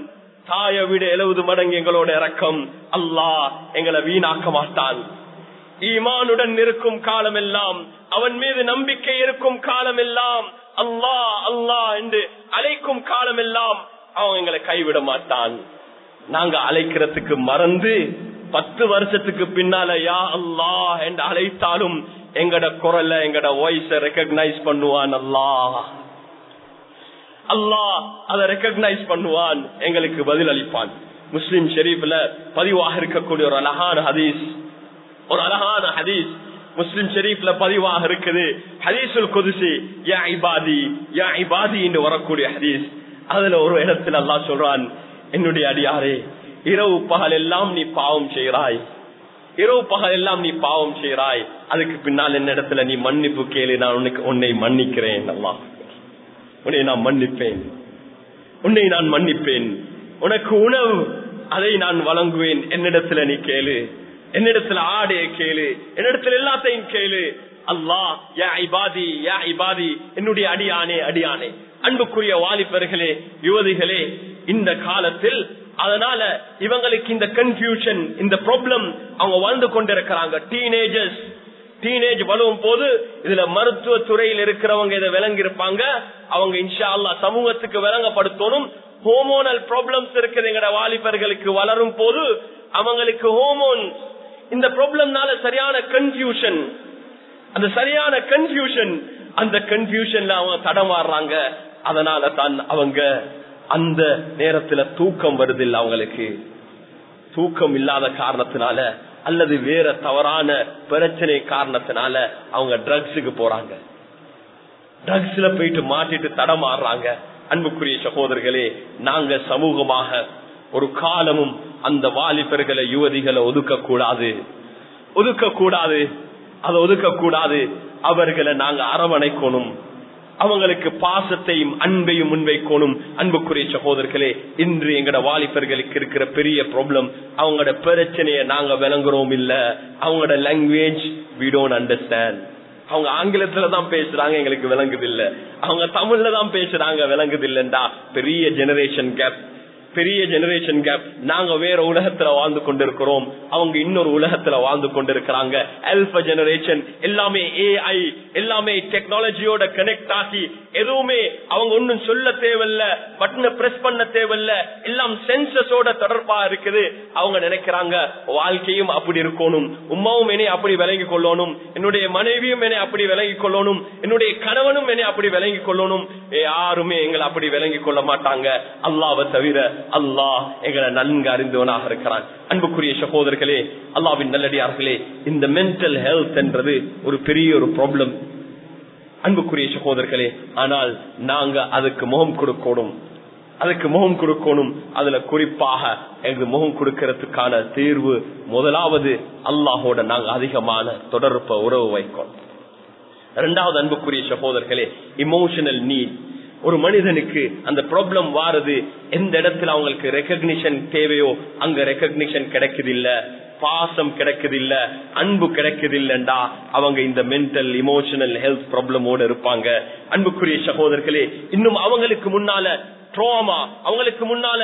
தாயை விட எழுபது மடங்கு எங்களோட இறக்கம் அல்லாஹ் எங்களை வீணாக்க மாட்டான். ஈமானுடன் இருக்கும் காலம் எல்லாம் அவன் மீது நம்பிக்கை இருக்கும் காலம் எல்லாம் அல்லாஹ் அல்லாஹ் என்று அழைக்கும் காலம் எல்லாம் அவன் எங்களை கைவிட மாட்டான். நாங்க அழைக்கிறதுக்கு மறந்து பத்து வருஷத்துக்கு பின்னால யா அல்லாஹ் என்று அழைத்தாலும் எங்கட குரல்ல எங்கட வாய்ஸ ரெக்கக்னைஸ் பண்ணுவான் அல்லாஹ். அல்லாஹ் அதை ரெக்கக்னைஸ் பண்ணுவான் எங்களுக்கு பதில் அளிப்பான். முஸ்லிம் ஷெரீப்ல பதிவாக இருக்கக்கூடிய ஒரு அழகான ஹதீஸ். ஒரு அழகான ஹதீஸ். முஸ்லிம் ஷெரீப்ல பதிவாக இருக்குது. ஹதீசுல் குதிசி யா இபாதி யா இபாதி என்று வரக்கூடிய ஹதீஸ். அதுல ஒரு இடத்துல அல்லா சொல்றான் என்னுடைய அடியாரே இரவு பகல் எல்லாம் நீ பாவம் செய்கிறாய். இரவு பகல் எல்லாம் நீ பாவம் செய்கிறாய். அதுக்கு பின்னால் என்னிடத்துல நீ மன்னிப்பு கேளு நான் உனக்கு உன்னை மன்னிக்கிறேன் அல்லா உன்னை நான் மன்னிப்பேன். உன்னை நான் மன்னிப்பேன். உனக்கு உணவு அதை நான் வழங்குவேன். என்னிடத்துல நீ கேளு. என்னிடத்துல ஆடைய கேளு. என்னிடத்துல எல்லாத்தையும் கேளு. அல்லாஹ் யா இபாதி யா இபாதி என்னுடைய அடியானே அடியானே. அன்புக்குரிய வாலிபர்களே யுவதிகளே இந்த காலத்தில் அதனால இவங்களுக்கு இந்த கன்ஃபியூஷன் இந்த ப்ராப்ளம் அவங்க வாழ்ந்து கொண்டிருக்கிறாங்க. டீனேஜர்ஸ் டீனேஜ் வலுவும் போது இதுல மருத்துவ துறையில் இருக்கிறவங்க இதை விளங்கியிருப்பாங்க. அவங்க இன்ஷா அல்லா சமூகத்துக்கு விளங்கப்படுத்தணும். ஹோமோனல் ப்ராப்ளம்ஸ் இருக்குது எங்கட வாலிபர்களுக்கு வளரும் போது அவங்களுக்கு ஹோமோன் இந்த ப்ராப்ளம்னால சரியான கன்ஃபியூஷன் அந்த சரியான கன்ஃபியூஷன் அந்த கன்ஃபியூஷன்ல அவங்க தடமாறுறாங்க அதனால தான் அவங்க அந்த நேரத்துல தூக்கம் வருதில்லை அவங்களுக்கு. தூக்கம் இல்லாத காரணத்தினால அல்லது வேற தவறான பிரச்சனை காரணத்தினால அவங்க ட்ரக்ஸுக்கு போறாங்க. ட்ரக்ஸ்ல போயிட்டு மாட்டிட்டு தடமாறுறாங்க அன்புக்குரிய சகோதரர்களே நாங்க சமூகமாக ஒரு காலமும் அந்த வாலிபர்களை யுவதிகளை ஒதுக்க கூடாது ஒதுக்க கூடாது அதை ஒதுக்க கூடாது அவர்களை நாங்க அரவணைக்கணும். அவங்களுக்கு பாசத்தையும் அன்பையும் முன்வைக்கணும். அன்புக்குரிய சகோதரர்களே இன்று எங்கட வாலிபர்களுக்கு இருக்கிற பெரிய ப்ராப்ளம் அவங்களோட பிரச்சனையை நாங்க விளங்குறோம் இல்ல. அவங்களோட லாங்குவேஜ் வி டோன்ட் அண்டர்ஸ்டாண்ட் அவங்க ஆங்கிலத்துல தான் பேசுறாங்க எங்களுக்கு விளங்குது இல்ல அவங்க தமிழ்ல தான் பேசுறாங்க விளங்குது இல்லண்டா பெரிய ஜெனரேஷன் கேப் பெரிய ஜெனரேஷன் கேப் நாங்க வேற உலகத்துல வாழ்ந்து கொண்டிருக்கிறோம். அவங்க இன்னொரு உலகத்துல வாழ்ந்து கொண்டிருக்கிறாங்க. அல்ப ஜெனரேஷன் எல்லாமே ஏஐ எல்லாமே டெக்னாலஜியோட கனெக்ட் ஆகி எதுவுமே அவங்க ஒன்னும் சொல்ல தேவையில்ல பட்டனை பிரஸ் பண்ண தேவையில்ல எல்லாம் சென்சஸோட தொடர்பா இருக்குது. அவங்க நினைக்கிறாங்க வாழ்க்கையும் அப்படி இருக்கணும். உமாவும் என்னை அப்படி விளங்கி கொள்ளணும். என்னுடைய மனைவியும் என்னை அப்படி விளங்கி கொள்ளணும். என்னுடைய கணவனும் என்னை அப்படி விளங்கி கொள்ளணும். யாருமே எங்களை அப்படி விளங்கி கொள்ள மாட்டாங்க. அல்லாவை தவிர அல்லாஹ் எங்களை நன்கு அறிந்தவனாக இருக்கிறான். அன்புக்குரிய சகோதரர்களே அல்லாவின் நல்லடியார்களே இந்த மென்டல் ஹெல்த் என்றது ஒரு பெரிய ஒரு ப்ராப்ளம் அன்புக்குரிய சகோதரர்களே ஆனால் நாங்க அதுக்கு முகம் கொடுக்கணும். அதுக்கு முகம் கொடுக்கணும். அதுல குறிப்பாக எங்களுக்கு முகம் கொடுக்கறதுக்கான தீர்வு முதலாவது அல்லாஹோட நாங்க அதிகமான தொடர்பை உறவு வைக்கணும். இரண்டாவது அன்புக்குரிய சகோதரர்களே இமோஷனல் நீட் ஒரு மனிதனுக்கு அந்த ப்ராப்ளம் வாருது எந்த இடத்துல அவங்களுக்கு ரெக்கக்னிஷன் தேவையோ அங்க ரெக்கக்னிஷன் கிடைக்குது இல்ல பாசம் கிடைக்குது இல்ல அன்பு கிடைக்குது இல்லண்டா அவங்க இந்த மென்டல் இமோஷனல் ஹெல்த் ப்ராப்ளமோட இருப்பாங்க. அன்புக்குரிய சகோதரர்களே இன்னும் அவங்களுக்கு முன்னால ட்ரோமா அவங்களுக்கு முன்னால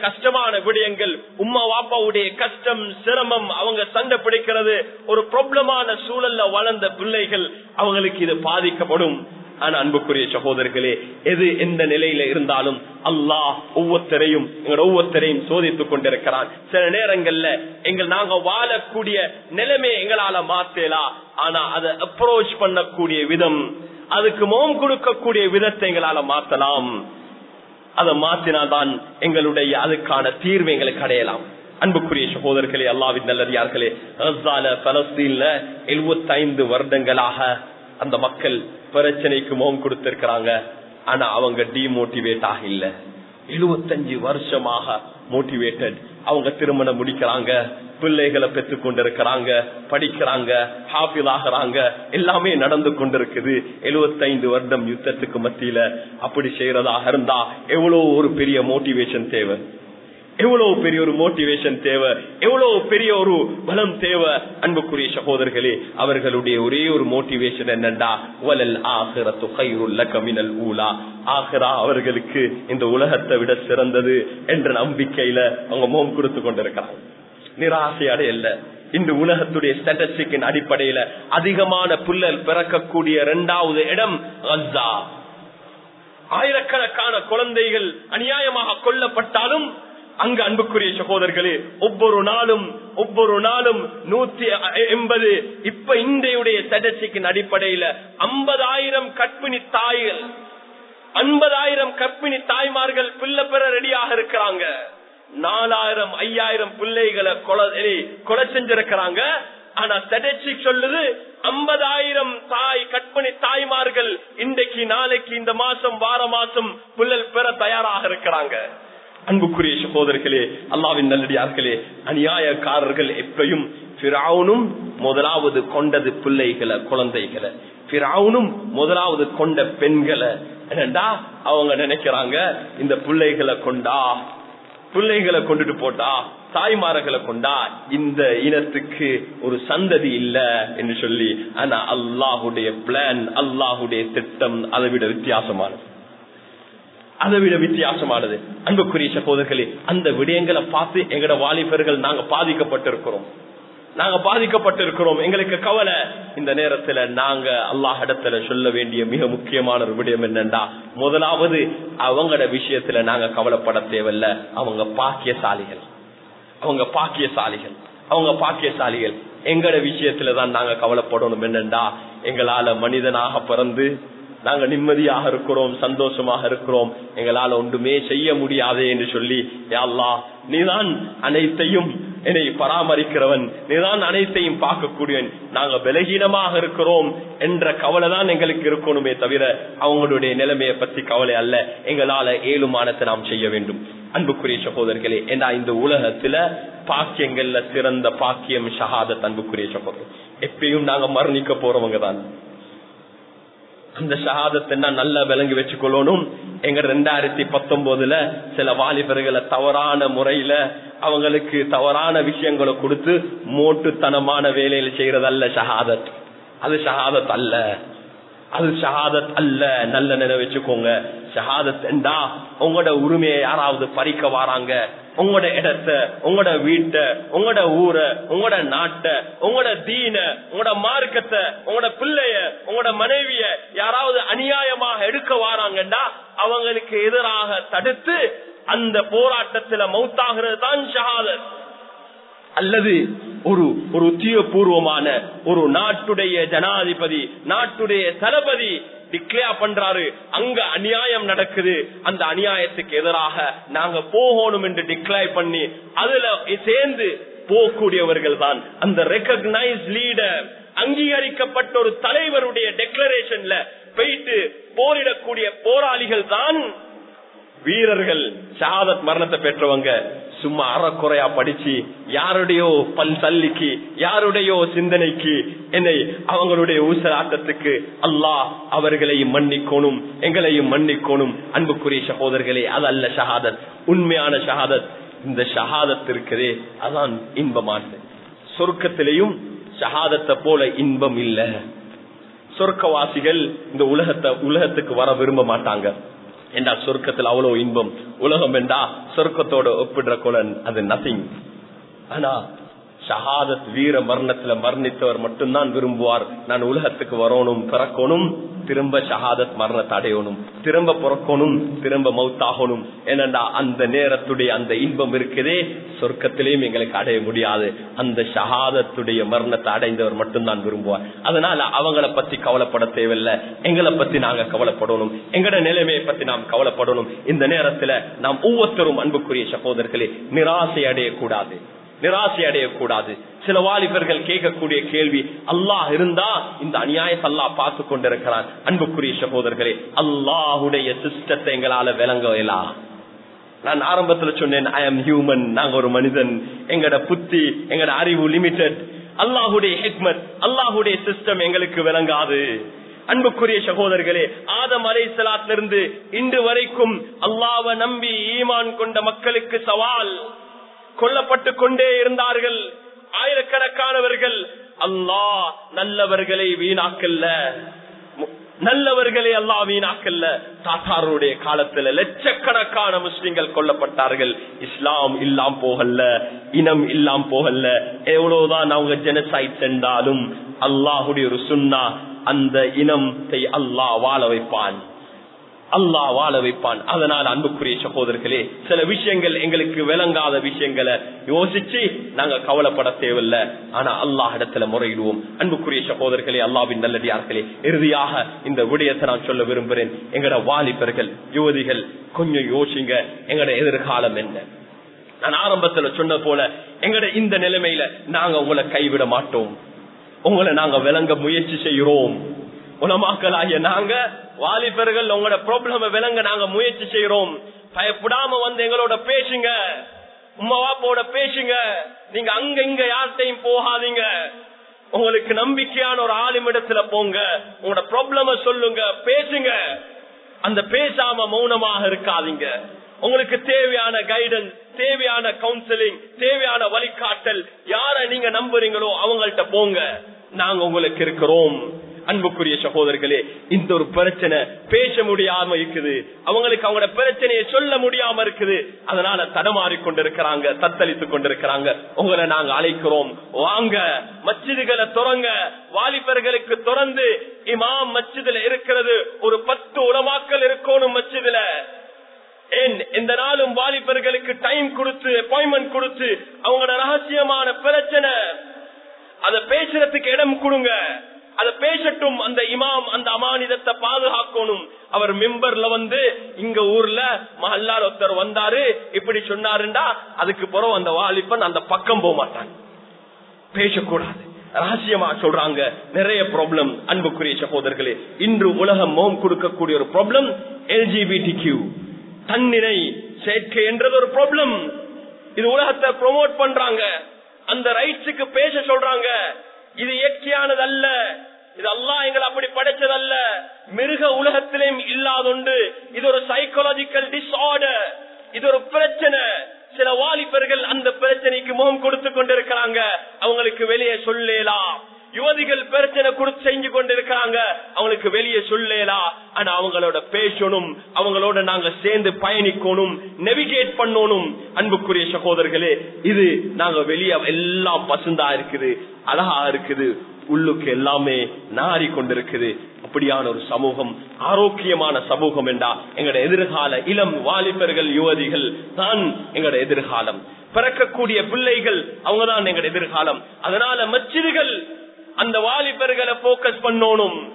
கஷ்டமான விடயங்கள் உம்மா வாப்பாவுடைய கஷ்டம் சிரமம் அவங்க சண்டை பிடிக்கிறது ஒரு ப்ராப்ளமான சூழல்ல வளர்ந்த பிள்ளைகள் அவங்களுக்கு இது பாதிக்கப்படும். ஆனா அன்புக்குரிய சகோதரர்களே எது எந்த நிலையில இருந்தாலும் அல்லாஹ் ஒவ்வொருத்தரையும் எங்களோட ஒவ்வொருத்தரையும் சோதித்துக் கொண்டிருக்கிறான். சில நேரங்கள்ல எங்கள் நாங்க வாழக்கூடிய நிலைமை எங்களால மாத்தலாம் ஆனா அதை அப்ரோச் பண்ணக்கூடிய விதம் அதுக்கு மோம் கொடுக்கக்கூடிய விதத்தை எங்களால மாத்தலாம். அதை மாத்தினால்தான் எங்களுடைய அதுக்கான தீர்வு எங்களுக்கு அடையலாம். அன்புக்குரிய சகோதரர்களே அல்லாவின் நல்லறியார்களே பலஸ்தீன்ல எழுபத்தி ஐந்து வருடங்களாக அந்த மக்கள் பிரச்சனைக்கு முகம் கொடுத்திருக்கிறாங்க. ஆனா அவங்க டிமோட்டிவேட் ஆக இல்ல. எழுபத்தஞ்சு வருஷமாக மோட்டிவேட்டட் அவங்க திருமணம் முடிக்கிறாங்க. பிள்ளைகளை பெற்றுக் கொண்டிருக்கிறாங்க. படிக்கிறாங்க. ஹாஃபில் ஆகிறாங்க. எல்லாமே நடந்து கொண்டிருக்குது. எழுபத்தைந்து வருடம் யுத்தத்துக்கு மத்தியில அப்படி செய்யறதாக இருந்தா எவ்வளவு ஒரு பெரிய மோட்டிவேஷன் தேவை. எவ்வளவு பெரிய ஒரு மோட்டிவேஷன் தேவை? எவ்வளவு பெரிய ஒரு பலம் தேவை? அன்புக்குரிய சகோதரர்களே அவர்களுடைய ஒரே ஒரு மோட்டிவேஷன் என்னண்டா? வலல் ஆகிரத்து கைருள்ள கமினல் ஊலா. ஆகிரா அவர்களுக்கு இந்த உலகத்தை விட சிறந்தது என்ற நம்பிக்கையில அவங்க மோம் கொடுத்து கொண்டிருக்கிறாங்க. நிராசை அடையல்ல இந்த உலகத்துடைய ஸ்டாட்டிஸ்டிக்கின் அடிப்படையில அதிகமான புல்லல் பிறக்கக்கூடிய இரண்டாவது இடம் கஸ்ஸா. ஆயிரக்கணக்கான குழந்தைகள் அநியாயமாக கொல்லப்பட்டாலும் அங்கு அன்புக்குரிய சகோதரர்களே ஒவ்வொரு நாளும் ஒவ்வொரு நாளும் நூத்தி எண்பது இப்ப இந்தியுடைய ஸ்டாட்டிஸ்டிக்கின் அடிப்படையில ஐம்பதாயிரம் கற்பிணி தாய்கள் ஐம்பதாயிரம் கற்பிணி தாய்மார்கள் பிள்ளை பெற ரெடியாக இருக்கிறாங்க. நாலாயிரம் ஐயாயிரம் பிள்ளைகளை கொலை கொலை செஞ்சிருக்கிறாங்க. ஆனா ஸ்டாட்டிஸ்டிக் சொல்லுது ஐம்பதாயிரம் தாய் கற்பனை தாய்மார்கள் இன்றைக்கு நாளைக்கு இந்த மாசம் வார மாசம் புள்ளல் பெற தயாராக இருக்கிறாங்க. அன்புக்குரிய சகோதரர்களே அல்லாவின் நல்லடியார்களே அநியாயக்காரர்கள் எப்பையும் பிராவுனும் முதலாவது கொண்டது பிள்ளைகளை குழந்தைகளை. பிராவுனும் முதலாவது கொண்ட பெண்களை. என்னடா அவங்க நினைக்கிறாங்க இந்த பிள்ளைகளை கொண்டா? பிள்ளைகளை கொண்டுட்டு போட்டா? தாய்மார்களை கொண்டா? இந்த இனத்துக்கு ஒரு சந்ததி இல்ல என்று சொல்லி ஆனா அல்லாஹுடைய பிளான் அல்லாஹுடைய திட்டம் அதை விட வித்தியாசமானது. அதை விட வித்தியாசமானது. அன்புக்குரிய சகோதரர்களே அந்த விடயங்களை பார்த்து எங்கட வாலிபர்கள் நாங்க பாதிக்கப்பட்டிருக்கிறோம். நாங்க பாதிக்கப்பட்டிருக்கிறோம். எங்களுக்கு கவலை. இந்த நேரத்துல நாங்க அல்லாஹ் இடத்துல சொல்ல வேண்டிய மிக முக்கியமான ஒரு விடயம் என்னண்டா? முதலாவது அவங்களோட விஷயத்துல நாங்க கவலைப்பட தேவையில்ல. அவங்க பாக்கியசாலிகள். அவங்க பாக்கியசாலிகள். அவங்க பாக்கியசாலிகள். எங்கட விஷயத்துலதான் நாங்க கவலைப்படணும் என்னண்டா? எங்களால மனிதனாக பிறந்து நாங்க நிம்மதியாக இருக்கிறோம் சந்தோஷமாக இருக்கிறோம். எங்களால ஒன்றுமே செய்ய முடியாதே என்று சொல்லி யாழ்லா நீதான் அனைத்தையும் என்னை பராமரிக்கிறவன் நீதான் அனைத்தையும் பார்க்கக்கூடியவன். நாங்க பலகீனமாக இருக்கிறோம் என்ற கவலை தான் எங்களுக்கு இருக்கணுமே தவிர அவங்களுடைய நிலைமையை பத்தி கவலை அல்ல. எங்களால ஏழுமானத்தை நாம் செய்ய வேண்டும். அன்புக்குரிய சகோதரர்களே ஏன்னா இந்த உலகத்துல பாக்கியங்கள்ல சிறந்த பாக்கியம் ஷஹாதத் அன்புக்குரிய சகோதரர் எப்பயும் நாங்க மரணிக்க போறவங்க தான் அந்த ஷஹாதத்தை நல்லா விளங்கி வச்சுக்கொள்ளணும். எங்க ரெண்டாயிரத்தி பத்தொன்பதுல சில வாலிபர்களை தவறான முறையில அவங்களுக்கு தவறான விஷயங்களை கொடுத்து மோட்டுத்தனமான வேலையில செய்யறதல்ல ஷஹாதத். அது ஷஹாதத் அல்ல. அது ஷஹாதத் அல்ல. நல்ல நினை வச்சுக்கோங்க. ஷஹாதத் என்றா உங்களோட உரிமையை யாராவது பறிக்க வராங்க. உங்களோட இடத்த உங்களோட வீட்டை உங்களோட ஊரை உங்களோட நாட்டை உங்களோட தீன உங்களோட மார்க்கத்தை உங்களோட பிள்ளைய உங்களோட மனைவிய யாராவது அநியாயமாக எடுக்க வாராங்கன்னா அவங்களுக்கு எதிராக தடுத்து அந்த போராட்டத்துல மௌத்தாகிறது தான் ஷஹாதத். அல்லது ஒரு ஒரு உத்தியோகபூர்வமான ஒரு நாட்டுடைய ஜனாதிபதி நாட்டுடைய தளபதி டிக்ளேர் பண்றாரு. அங்க அநியாயம் நடக்குது. அந்த அநியாயத்துக்கு எதிராக நாங்க போகணும் என்று டிக்ளேர் பண்ணி அதுல சேர்ந்து போகக்கூடியவர்கள் தான். அந்த ரெக்கக்னைஸ் லீடர் அங்கீகரிக்கப்பட்ட ஒரு தலைவருடைய டெக்ளரேஷன்ல போயிட்டு போரிடக்கூடிய போராளிகள் தான் வீரர்கள். ஷஹாதத் மரணத்தை பெற்றவங்க. சும்மா அறக்குறையா படிச்சு யாருடையோ பல் தள்ளிக்கு யாருடையோ சிந்தனைக்கு என்னை அவங்களுடைய ஊசலாட்டத்துக்கு அல்லாஹ் அவர்களையும் மன்னிக்கோணும் எங்களையும் மன்னிக்கணும். அன்புக்குரிய சகோதரர்களே அது அல்ல ஷஹாதத் உண்மையான ஷஹாதத். இந்த ஷஹாதத் இருக்கிறதே அதான் இன்பமானது. சொர்க்கத்திலையும் ஷஹாதத்தை போல இன்பம் இல்ல. சொர்க்கவாசிகள் இந்த உலகத்தை உலகத்துக்கு வர விரும்ப மாட்டாங்க. என்றா சொர்க்கத்தில் அவ்வளவு இன்பம்? உலகம் என்றா சொர்க்கத்தோட ஒப்பிடுற குலன்? அது நத்திங் ஆனா ஷஹாதத் வீர மரணத்துல மரணித்தவர் மட்டும்தான் விரும்புவார். நான் உலகத்துக்கு வரணும் பிறக்கணும் திரும்ப ஷஹாதத் மரணத்தை அடையணும் திரும்ப பிறக்கணும் திரும்ப மவுத்தாகணும் ஏனண்டா அந்த நேரத்துடைய அந்த இன்பம் இருக்குதே சொர்க்கத்திலையும் எங்களுக்கு அடைய முடியாது. அந்த ஷஹாதத்துடைய மரணத்தை அடைந்தவர் மட்டும்தான் விரும்புவார். அதனால அவங்கள பத்தி கவலைப்பட தேவையில்லை. எங்களை பத்தி நாங்க கவலைப்படணும். எங்கட நிலைமையை பத்தி நாம் கவலைப்படணும். இந்த நேரத்துல நாம் ஒவ்வொருத்தரும் அன்புக்குரிய சகோதரர்களே நிராசை அடையக்கூடாது. நிராசை அடையக்கூடாது. சில வாலிபர்கள் கேட்கக்கூடிய கேள்வி அல்லாஹ் இருந்தா இந்த அநியாயத்தை அல்லாஹ் பார்த்து கொண்டிருக்கிறான். அன்புக்குரிய சகோதரர்களே அல்லாஹுடைய சிஸ்டத்தை எங்களால விளங்கலாம் நான் ஆரம்பத்துல சொன்னேன் ஐ எம் ஹியூமன் நாங்க ஒரு மனிதன். எங்கட புத்தி எங்கட அறிவு லிமிடெட் அல்லாஹுடைய ஹெக்மத் அல்லாஹுடைய சிஸ்டம் எங்களுக்கு விளங்காது. அன்புக்குரிய சகோதரர்களே ஆதம் அலை இருந்து இன்று வரைக்கும் அல்லாவை நம்பி ஈமான் கொண்ட மக்களுக்கு சவால் கொல்லப்பட்டு கொண்டே இருந்தார்கள். ஆயிரக்கணக்கானவர்கள் அல்லாஹ் நல்லவர்களை வீணாக்கல்ல. நல்லவர்களை அல்லா வீணாக்கல்ல. தாத்தாருடைய காலத்துல லட்சக்கணக்கான முஸ்லிம்கள் கொல்லப்பட்டார்கள். இஸ்லாம் இல்லாம் போகல இனம் இல்லாம் போகல எவ்வளவுதான் அவங்க ஜெனசைட் சென்றாலும் அல்லாஹுடைய ஒரு சுண்ணா அந்த இனத்தை அல்லாஹ் வாழ வைப்பான். அல்லாஹ் வாழ வைப்பான். அதனால் அன்புக்குரிய சகோதரர்களே சில விஷயங்கள் எங்களுக்கு விளங்காத விஷயங்களை யோசிச்சு நாங்க கவலைப்பட தேவையில்ல. ஆனா அல்லாஹ் இடத்துல முறையிடுவோம். அன்புக்குரிய சகோதரர்களே அல்லாவின் நல்லடியார்களே இறுதியாக இந்த விடயத்தை நான் சொல்ல விரும்புகிறேன். எங்கட வாலிபர்கள் யுவதிகள் கொஞ்சம் யோசிங்க. எங்கட எதிர்காலம் என்ன? நான் ஆரம்பத்துல சொன்ன போல எங்கட இந்த நிலைமையில நாங்க உங்களை கைவிட மாட்டோம். உங்களை நாங்க விளங்க முயற்சி செய்கிறோம். உலமாக்கலாகிய நாங்க வாலிபர்கள் உங்களோட ப்ராப்ளம் விளங்க நாங்க முயற்சி செய்யறோம் பயப்படாம வந்து எங்களோட பேசுங்க. உமாவாப்போட பேசுங்க. நீங்க அங்க இங்க யார்கிட்டையும் போகாதீங்க. உங்களுக்கு நம்பிக்கையான ஒரு ஆளுமிடத்துல போங்க. உங்களோட ப்ராப்ளம சொல்லுங்க. பேசுங்க. அந்த பேசாம மௌனமாக இருக்காதீங்க. உங்களுக்கு தேவையான கைடன்ஸ் தேவையான கவுன்சிலிங் தேவையான வழிகாட்டல் யார நீங்க நம்புறீங்களோ அவங்கள்ட்ட போங்க. நாங்க உங்களுக்கு இருக்கிறோம். அன்புக்குரிய சகோதரர்களே இந்த ஒரு பிரச்சனை பேச முடியாம இருக்குது. அவங்களுக்கு அவங்களோட பிரச்சனையை சொல்ல முடியாம இருக்குது. அதனால தடமாறி கொண்டிருக்கிறாங்க தத்தளித்து கொண்டிருக்கிறாங்க. உங்களை நாங்க அழைக்கிறோம். வாங்க மச்சிதுகளை துறங்க வாலிபர்களுக்கு துறந்து இமாம் மச்சிதுல இருக்கிறது ஒரு பத்து உலமாக்கல் இருக்கணும் மச்சிதுல இந்த நாளும் வாலிபர்களுக்கு டைம் கொடுத்து அப்பாயின்மெண்ட் கொடுத்து அவங்களோட ரகசியமான பிரச்சனை. அதை பேசுறதுக்கு இடம் கொடுங்க. அதை பேசட்டும். அந்த இமாம் அந்த அமானிதத்தை பாதுகாக்கணும். அவர் மெம்பர்ல வந்து இங்க ஊர்ல மஹல்லார் ஒருத்தர் வந்தாரு. இப்படி சொன்னாருண்டா அதுக்கு பிறகு அந்த வாலிபன் அந்த பக்கம் போக மாட்டான். பேசக்கூடாது. ரகசியமா சொல்றாங்க. நிறைய ப்ராப்ளம் அன்புக்குரிய சகோதரர்களே. இன்று உலகம் மோம் கொடுக்கக்கூடிய ஒரு ப்ராப்ளம் எல்ஜிபிடி கியூ தன்னிறை சேர்க்கை என்றது ஒரு ப்ராப்ளம் இது உலகத்தை ப்ரொமோட் பண்றாங்க. அந்த ரைட்ஸுக்கு பேச சொல்றாங்க. இது இயற்கையானது அல்ல இது அல்லா எங்களை அப்படி படைச்சதல்ல மிருக உலகத்திலேயும் இல்லாதொண்டு இது ஒரு சைக்கோலாஜிக்கல் டிஸ்ஆர்டர் இது ஒரு பிரச்சனை. சில வாலிபர்கள் அந்த பிரச்சனைக்கு முகம் கொடுத்து கொண்டிருக்கிறாங்க. அவங்களுக்கு வெளியே சொல்லலாம். யுவதிகள் பிரச்சனை கொடுத்து செஞ்சு கொண்டிருக்கிறாங்க. அவங்களுக்கு வெளியே சொல்லலா. ஆனா அவங்களோட பேசணும். அவங்களோட நாங்க சேர்ந்து பயணிக்கணும். நெவிகேட் பண்ணணும். அன்புக்குரிய சகோதரர்களே இது நாங்க வெளியே எல்லாம் பசுந்தா இருக்குது. அழகா இருக்குது. உள்ளுக்கு எல்லாமே நாரி கொண்டிருக்குது. அப்படியான ஒரு சமூகம் ஆரோக்கியமான சமூகம் என்றா எங்களோட எதிர்கால இளம் வாலிபர்கள் யுவதிகள் தான் எங்களோட எதிர்காலம். பிறக்கக்கூடிய பிள்ளைகள் அவங்கதான் எங்களோட எதிர்காலம். அதனால மச்சிதுகள் அந்த வாலிபர்களை போக்கஸ் பண்ணணும்.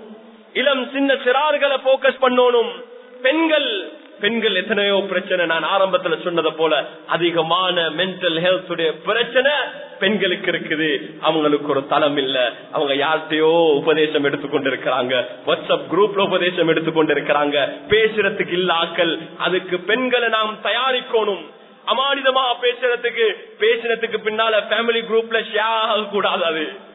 இளம் சின்ன சிறார்களை போக்கஸ் பண்ணணும். பெண்கள் பெண்கள் எத்தனையோ பிரச்சனை. நான் ஆரம்பத்துல சொன்னதை போல அதிகமான மென்டல் ஹெல்த் உடைய பிரச்சனை பெண்களுக்கு இருக்குது. அவங்களுக்கு ஒரு தளம் இல்ல. அவங்க யார்கிட்டயோ உபதேசம் எடுத்துக்கொண்டு இருக்கிறாங்க வாட்ஸ்அப் குரூப்ல உபதேசம் எடுத்துக்கொண்டிருக்கிறாங்க. பேசுறதுக்கு இல்ல ஆக்கள். அதுக்கு பெண்களை நாம் தயாரிக்கணும். அமானிதமா பேசுறதுக்கு பேசுறதுக்கு பின்னால ஃபேமிலி குரூப்ல ஷேர் ஆக கூடாது அது.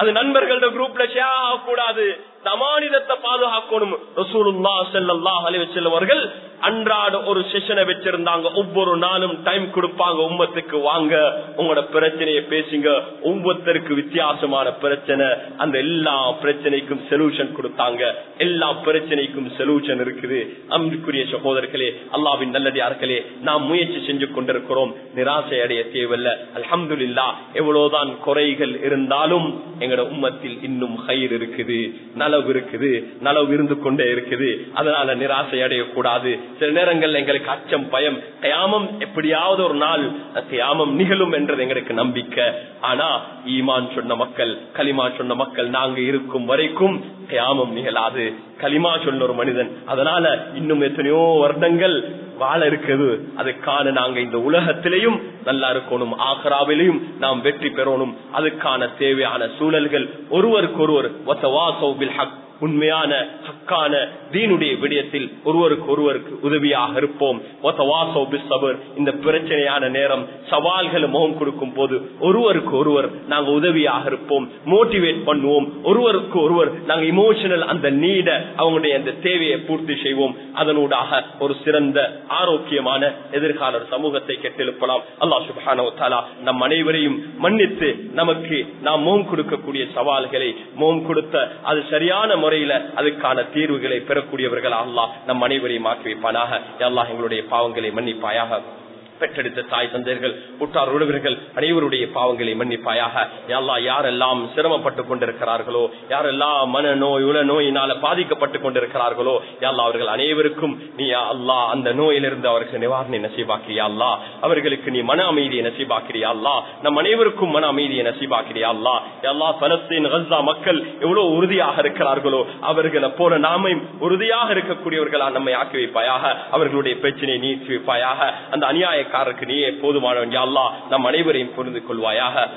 அது நண்பர்களோட குரூப்ல ஷேர் ஆகக்கூடாது. சமானிதத்தை பாதுகாக்கணும். ரசூலுல்லா ஸல்லல்லாஹு அலைஹி அவர்கள் அன்றாட ஒரு செஷனை வச்சிருந்தாங்க. ஒவ்வொரு நாளும் டைம் கொடுப்பாங்க. உம்மத்துக்கு வாங்க. உங்களோட பிரச்சனையை பேசுங்க. ஒவ்வொருத்தருக்கு வித்தியாசமான பிரச்சனை. அந்த எல்லா பிரச்சனைக்கும் சொல்யூஷன் கொடுத்தாங்க. எல்லா பிரச்சனைக்கும் சொல்யூஷன் இருக்குது. அன்புக்குரிய சகோதரர்களே அல்லாவின் நல்லடியார்களே நாம் முயற்சி செஞ்சு கொண்டிருக்கிறோம். நிராசை அடைய தேவையில்ல. அல்ஹம்துலில்லா எவ்வளவுதான் குறைகள் இருந்தாலும் எங்களோட உம்மத்தில் இன்னும் கயிறு இருக்குது. நலவு இருக்குது. நலவு இருந்து கொண்டே இருக்குது. அதனால நிராசை அடையக்கூடாது. சில நேரங்கள் எங்களுக்கு அச்சம் பயம். கயாமம் எப்படியாவது ஒரு நாள் கயாமம் நிகழும் என்றது எங்களுக்கு நம்பிக்கை. ஆனா ஈமான் சொன்ன மக்கள் களிமா சொன்ன மக்கள் நாங்க இருக்கும் வரைக்கும் கயாமம் நிகழாது. களிமா சொன்ன ஒரு மனிதன் அதனால இன்னும் எத்தனையோ வருடங்கள் வாழ இருக்குது அதுக்கான நாங்க இந்த உலகத்திலையும் நல்லா இருக்கணும். ஆக்ராவிலையும் நாம் வெற்றி பெறணும். அதுக்கான தேவையான சூழல்கள் ஒருவருக்கு ஒருவர் உண்மையான ஹக்கான தீனுடைய விடயத்தில் ஒருவருக்கு ஒருவருக்கு உதவியாக இருப்போம். இந்த பிரச்சனையான நேரம் சவால்களை முகம் கொடுக்கும் போது ஒருவருக்கு ஒருவர் நாங்க உதவியாக இருப்போம். மோட்டிவேட் பண்ணுவோம். ஒருவருக்கு ஒருவர் நாங்க இமோஷனல் அந்த நீட அவங்களுடைய அந்த தேவையை பூர்த்தி செய்வோம். அதனூடாக ஒரு சிறந்த ஆரோக்கியமான எதிர்கால சமூகத்தை கெட்டெழுப்பலாம். அல்லா சுபானோ நம் அனைவரையும் மன்னித்து நமக்கு நாம் மோம் கொடுக்கக்கூடிய சவால்களை மோம் கொடுத்த அது சரியான முறையில அதுக்கான தீர்வுகளை பெறக்கூடியவர்கள் அல்லாஹ் நம் அனைவரையும் ஆக்கி வைப்பானாக. எல்லாம் எங்களுடைய பாவங்களை மன்னிப்பாயாக. பெற்றெடுத்த தாய் தந்தையர்கள் உற்றார் உறவினர்கள் அனைவருடைய பாவங்களை மன்னிப்பாயாக. எல்லா யாரெல்லாம் சிரமப்பட்டு கொண்டிருக்கிறார்களோ யாரெல்லாம் மன நோய் உல நோயினால பாதிக்கப்பட்டு கொண்டிருக்கிறார்களோ எல்லா அவர்கள் அனைவருக்கும் நீ அல்லா அந்த நோயிலிருந்து அவருக்கு நிவாரணை நசீபாக்கிறியா அல்லா அவர்களுக்கு நீ மன அமைதியை நசீபாக்கிறியா அல்லா நம் அனைவருக்கும் மன அமைதியை நசீபாக்கிறியா அல்லா எல்லா பலஸ்தீன் கல்சா மக்கள் எவ்வளவு உறுதியாக இருக்கிறார்களோ அவர்களை போல நாமையும் உறுதியாக இருக்கக்கூடியவர்களா நம்மை ஆக்கி வைப்பாயாக. அவர்களுடைய பிரச்சனையை நீக்கி வைப்பாயாக. அந்த அநியாய காரருக்கு நீயே போதுமானவன். அல்லா நம் அனைவரையும் புரிந்து கொள்வாயாக.